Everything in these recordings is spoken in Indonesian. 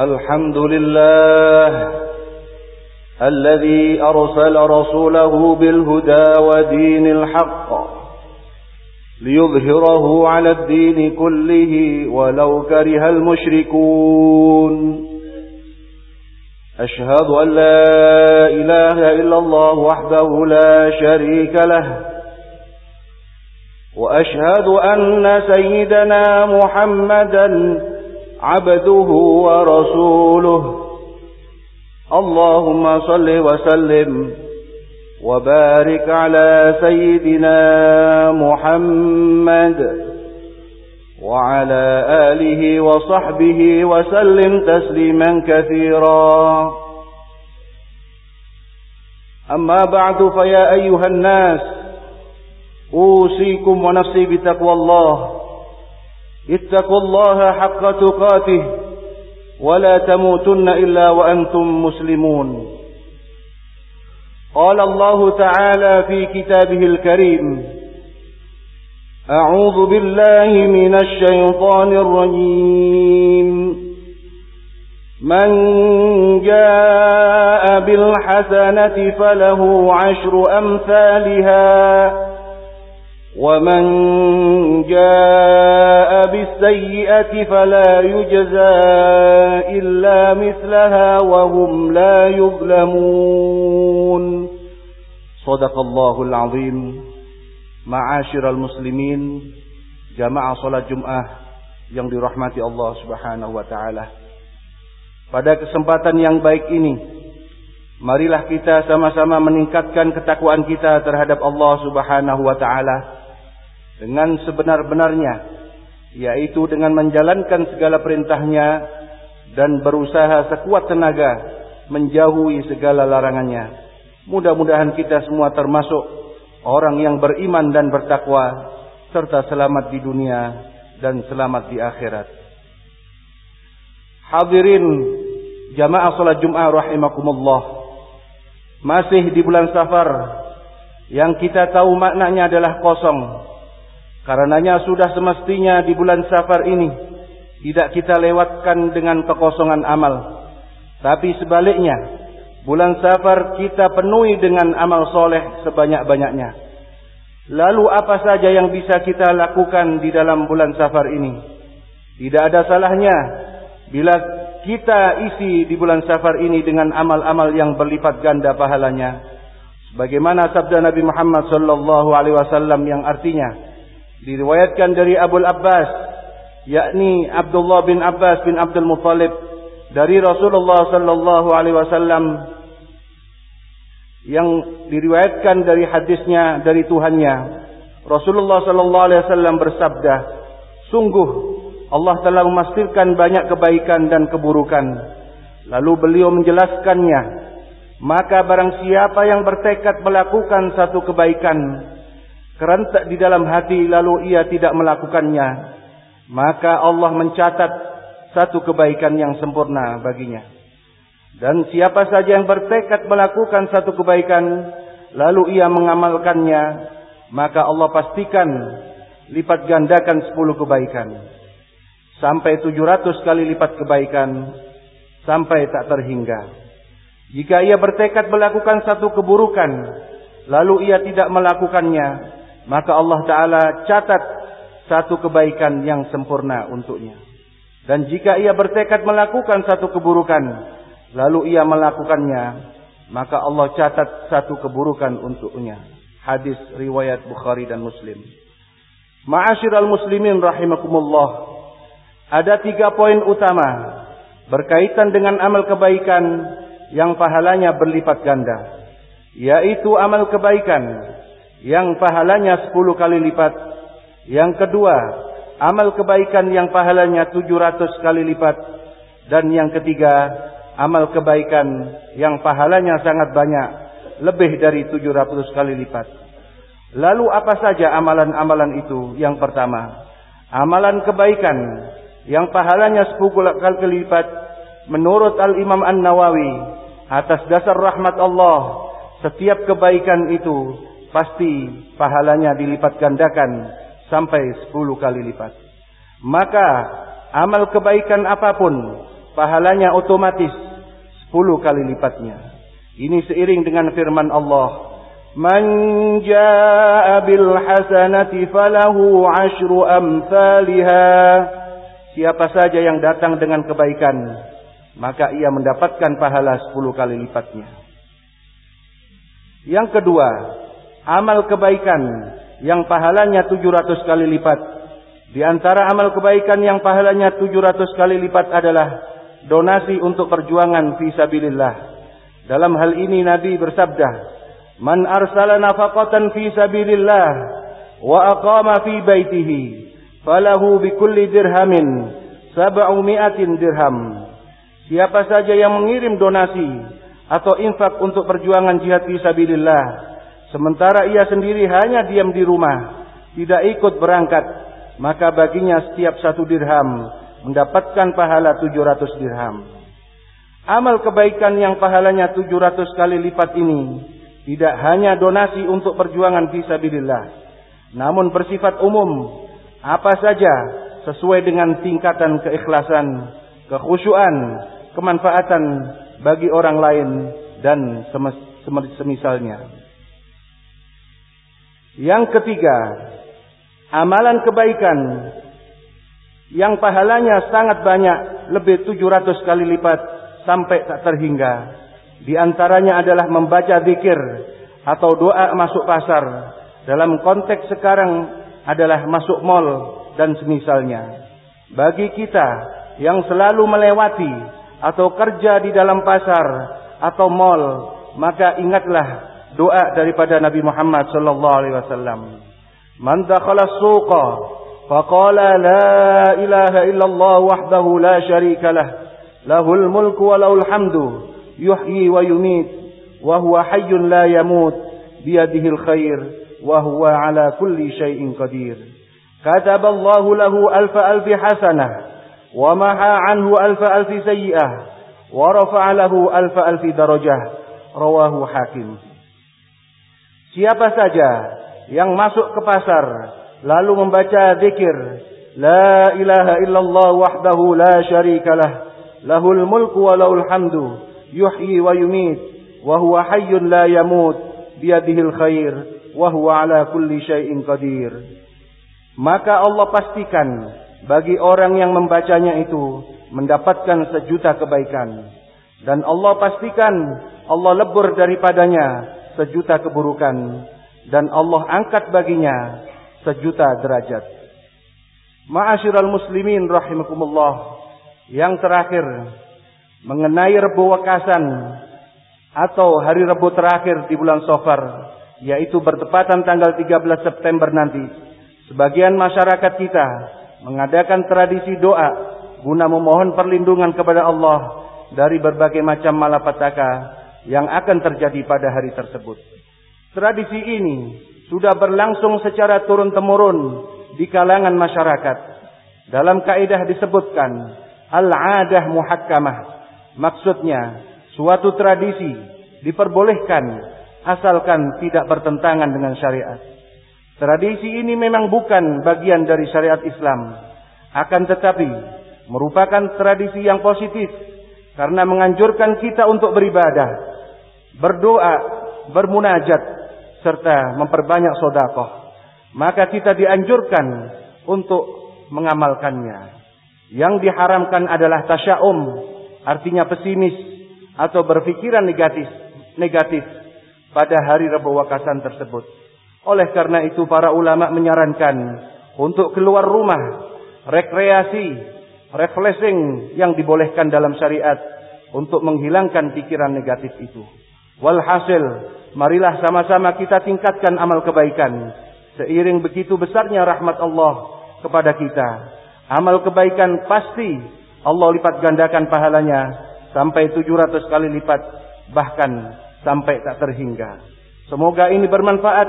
الحمد لله الذي أرسل رسوله بالهدى ودين الحق ليظهره على الدين كله ولو كره المشركون. أشهد أن لا إله إلا الله وحده لا شريك له وأشهد أن سيدنا محمدا عبده ورسوله. اللهم صل وسلم وبارك على سيدنا محمد وعلى آله وصحبه وسلم تسليما كثيرا. أما بعد فيا أيها الناس أوصيكم ونفسي بتقوى الله. اتقوا الله حق تقاته ولا تموتن إلا وأنتم مسلمون. قال الله تعالى في كتابه الكريم أعوذ بالله من الشيطان الرجيم. من جاء بالحسنة فله عشر أمثالها ومن جاء بالسيئة فلا يجزى إلا مثلها وهم لا يظلمون صدق الله العظيم معاشر المسلمين جماعة صلاة جمعة yang dirahmati Allah Subhanahu wa taala. Pada kesempatan yang baik ini, marilah kita sama-sama meningkatkan ketakwaan kita terhadap Allah Subhanahu wa taala dengan sebenar-benarnya yaitu dengan menjalankan segala perintahnya dan berusaha sekuat tenaga menjauhi segala larangannya. Mudah-mudahan kita semua termasuk orang yang beriman dan bertakwa serta selamat di dunia dan selamat di akhirat. Hadirin jamaah salat Jumat rahimakumullah masih di bulan Safar yang kita tahu maknanya adalah kosong Karenanya sudah semestinya di bulan safar ini tidak kita lewatkan dengan kekosongan amal. Tapi sebaliknya, bulan safar kita penuhi dengan amal soleh sebanyak-banyaknya. Lalu apa saja yang bisa kita lakukan di dalam bulan safar ini? Tidak ada salahnya bila kita isi di bulan safar ini dengan amal-amal yang berlipat ganda pahalanya. Sebagaimana sabda Nabi Muhammad sallallahu alaihi wasallam yang artinya, diriwayatkan dari Abu Abbas yakni Abdullah bin Abbas bin Abdul Muttalib. Dari Rasulullah sallallahu alaihi wasallam yang diriwayatkan dari hadisnya dari Tuhannya. Rasulullah sallallahu alaihi wasallam bersabda sungguh Allah telah memastikan banyak kebaikan dan keburukan. Lalu beliau menjelaskannya maka barang siapa yang bertekad melakukan satu kebaikan kerentak di dalam hati lalu ia tidak melakukannya, maka Allah mencatat satu kebaikan yang sempurna baginya. Dan siapa saja yang bertekad melakukan satu kebaikan, lalu ia mengamalkannya, maka Allah pastikan lipat gandakan sepuluh kebaikan. Sampai tujuh ratus kali lipat kebaikan, sampai tak terhingga. Jika ia bertekad melakukan satu keburukan, lalu ia tidak melakukannya, maka Allah Ta'ala catat satu kebaikan yang sempurna untuknya. Dan jika ia bertekad melakukan satu keburukan, lalu ia melakukannya, maka Allah catat satu keburukan untuknya. Hadis riwayat Bukhari dan Muslim. Ma'asyiral muslimin rahimakumullah. Ada tiga poin utama berkaitan dengan amal kebaikan yang pahalanya berlipat ganda. Yaitu amal kebaikan yang pahalanya 10 kali lipat. Yang kedua, amal kebaikan yang pahalanya 700 kali lipat. Dan yang ketiga, amal kebaikan yang pahalanya sangat banyak, lebih dari 700 kali lipat. Lalu apa saja amalan-amalan itu? Yang pertama, amalan kebaikan yang pahalanya 10 kali lipat menurut Al-Imam An-Nawawi atas dasar rahmat Allah setiap kebaikan itu pasti pahalanya dilipat gandakan sampai 10 kali lipat. Maka amal kebaikan apa pun pahalanya otomatis 10 kali lipatnya. Ini seiring dengan firman Allah, "Man jaa'a bil hasanati falahu 'asyru amsalha." Siapa saja yang datang dengan kebaikan, maka ia mendapatkan pahala 10 kali lipatnya. Yang kedua, amal kebaikan yang pahalanya 700 kali lipat. Di antara amal kebaikan yang pahalanya 700 kali lipat adalah donasi untuk perjuangan fi sabilillah. Dalam hal ini Nabi bersabda, "Man arsala nafaqatan fi sabilillah wa aqama fi baitihi, falahu bi kulli dirhamin sab'u mi'atin dirham." Siapa saja yang mengirim donasi atau infak untuk perjuangan jihad fi sabilillah sementara ia sendiri hanya diam di rumah, tidak ikut berangkat, maka baginya setiap satu dirham mendapatkan pahala 700 dirham. Amal kebaikan yang pahalanya 700 kali lipat ini tidak hanya donasi untuk perjuangan fi sabilillah, namun bersifat umum, apa saja sesuai dengan tingkatan keikhlasan, kekhusyuan, kemanfaatan bagi orang lain dan semisalnya. Yang ketiga, amalan kebaikan yang pahalanya sangat banyak, lebih 700 kali lipat sampai tak terhingga. Di antaranya adalah membaca zikir atau doa masuk pasar. Dalam konteks sekarang adalah masuk mall dan semisalnya. Bagi kita yang selalu melewati atau kerja di dalam pasar atau mall, maka ingatlah doa daripada Nabi Muhammad sallallahu alaihi wasallam. Man dakhala suqa faqala la ilaha illallah wahdahu la syarika lah, lahul mulku wa lahul hamdu, yuhyi wa yumit, wa huwa hayyun la yamut, biyadihi al-khair, wa huwa ala kulli syai'in qadir. Kataballahu lahu alfa alfi hasanah ومحى عنه ألف ألف سيئة ورفع له ألف ألف درجة rawahu hakim siapa saja yang masuk ke pasar lalu membaca zikir la ilaha illallah wahdahu la syarikalah lahul mulku wa lahul hamdu yuhyi wa yumit wa huwa hayyun la yamut biyadihil khair wa huwa ala kulli syai'in qadir. Maka Allah pastikan bagi orang yang membacanya itu mendapatkan sejuta kebaikan. Dan Allah pastikan Allah lebur daripadanya sejuta keburukan dan Allah angkat baginya sejuta derajat. Ma'asyiral muslimin rahimakumullah. Yang terakhir mengenai Rebu Wakasan atau hari Rebu terakhir di bulan Safar yaitu bertepatan tanggal 13 September nanti. Sebagian masyarakat kita mengadakan tradisi doa guna memohon perlindungan kepada Allah dari berbagai macam malapetaka yang akan terjadi pada hari tersebut. Tradisi ini sudah berlangsung secara turun-temurun di kalangan masyarakat. Dalam kaidah disebutkan al-adah muhakkamah. Maksudnya suatu tradisi diperbolehkan asalkan tidak bertentangan dengan syariat. Tradisi ini memang bukan bagian dari syariat Islam. Akan tetapi merupakan tradisi yang positif. Karena menganjurkan kita untuk beribadah. Berdoa, bermunajat. Serta memperbanyak sodakoh. Maka kita dianjurkan untuk mengamalkannya. Yang diharamkan adalah tasya'um. Artinya pesimis. Atau berpikiran negatif. Negatif pada hari Rabu Wakasan tersebut. Oleh karena itu para ulama menyarankan untuk keluar rumah, rekreasi, refreshing yang dibolehkan dalam syariat untuk menghilangkan pikiran negatif itu. Walhasil, marilah sama-sama kita tingkatkan amal kebaikan. Seiring begitu besarnya rahmat Allah kepada kita. Amal kebaikan pasti Allah lipat gandakan pahalanya sampai 700 kali lipat bahkan sampai tak terhingga. Semoga ini bermanfaat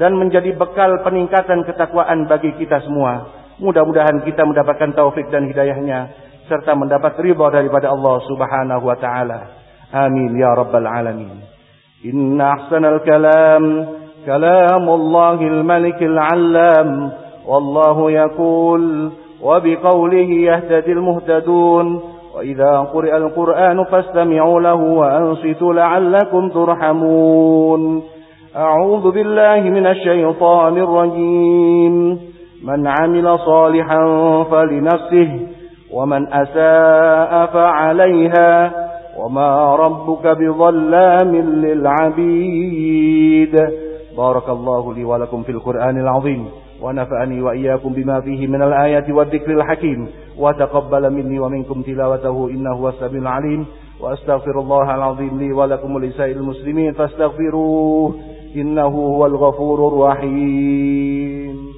dan menjadi bekal peningkatan ketakwaan bagi kita semua. Mudah-mudahan kita mendapatkan taufik dan hidayahnya serta mendapat ridha daripada Allah Subhanahu wa taala. آمين يا رب العالمين. إن أحسن الكلام كلام الله الملك العلام والله يقول وبقوله يهتدي المهتدون. وإذا قرئ القرآن فاستمعوا له وأنصتوا لعلكم ترحمون. أعوذ بالله من الشيطان الرجيم. من عمل صالحا فلنفسه ومن أساء فعليها وما ربك بظلام للعبيد. بارك الله لي ولكم في القرآن العظيم. ونفعني وإياكم بما فيه من الآيات والذكر الحكيم. وتقبل مني ومنكم تلاوته إنه هو السميع العليم. وأستغفر الله العظيم لي ولكم ولسائر المسلمين فاستغفروه إنه هو الغفور الرحيم.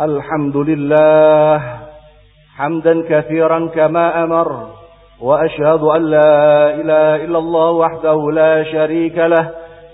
الحمد لله حمدا كثيرا كما أمر وأشهد أن لا إله إلا الله وحده لا شريك له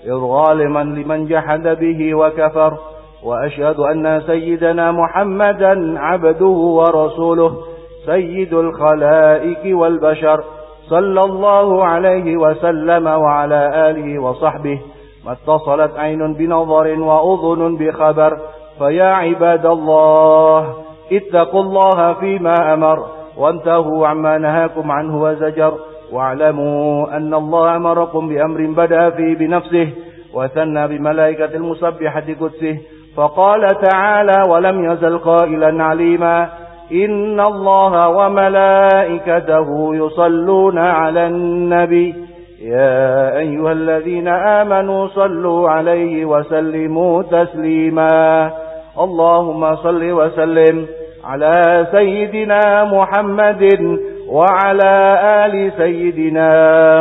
إرغالما لمن جحد به وكفر وأشهد أن سيدنا محمدا عبده ورسوله سيد الخلائق والبشر صلى الله عليه وسلم وعلى آله وصحبه ما اتصلت عين بنظر وأذن بخبر فيا عباد الله اتقوا الله فيما أمر وانتهوا عما نهاكم عنه وزجر. واعلموا أن الله أمركم بأمر بدأ فيه بنفسه وثنى بملائكة المسبحة قدسه فقال تعالى ولم يزل قائلا عليما إن الله وملائكته يصلون على النبي. يا أيها الذين آمنوا صلوا عليه وسلموا تسليما. اللهم صل وسلم على سيدنا محمد وعلى آل سيدنا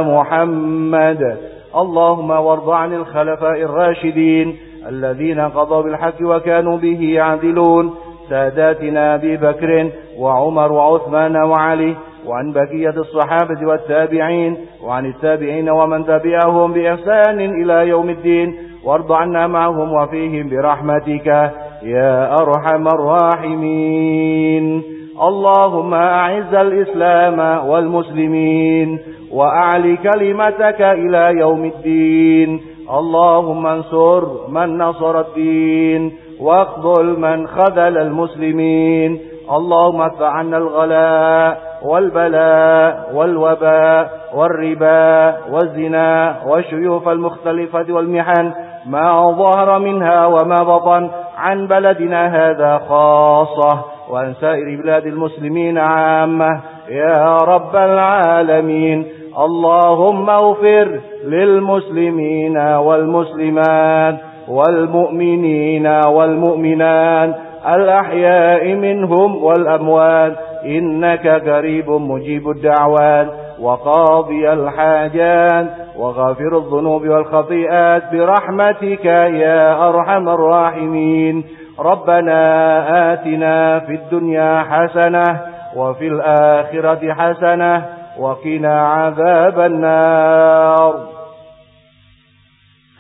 محمد. اللهم وارض عن الخلفاء الراشدين الذين قضوا بالحق وكانوا به يعدلون ساداتنا أبي بكر وعمر وعثمان وعلي وعن بقية الصحابة والتابعين وعن التابعين ومن تبعهم بإحسان إلى يوم الدين. وارض عنا معهم وفيهم برحمتك. يا أرحم الراحمين. اللهم أعز الإسلام والمسلمين وأعلي كلمتك إلى يوم الدين. اللهم انصر من نصر الدين واخذل من خذل المسلمين. اللهم ادفع عنا الغلاء والبلاء والوباء والربا والزنا والشيوف المختلفة والمحن. ما ظهر منها وما بطن عن بلدنا هذا خاصة وعن سائر بلاد المسلمين عامة. يا رب العالمين اللهم اغفر للمسلمين والمسلمات والمؤمنين والمؤمنات الأحياء منهم والأموات. إنك قريب مجيب الدعوات وقاضي الحاجات. وغافر الذنوب والخطيئات برحمتك يا أرحم الراحمين. ربنا آتنا في الدنيا حسنة وفي الآخرة حسنة وقنا عذاب النار.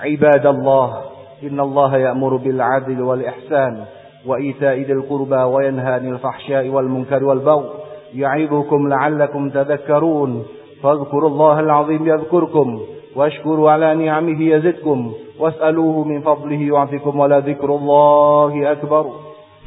عباد الله إن الله يأمر بالعدل والإحسان وإيتاء ذي القربى وينهى عن الفحشاء والمنكر والبغي. يعظكم لعلكم تذكرون. فاذكروا الله العظيم يذكركم واشكروا على نعمه يزدكم واسألوه من فضله يعطيكم ولا ذكر الله أكبر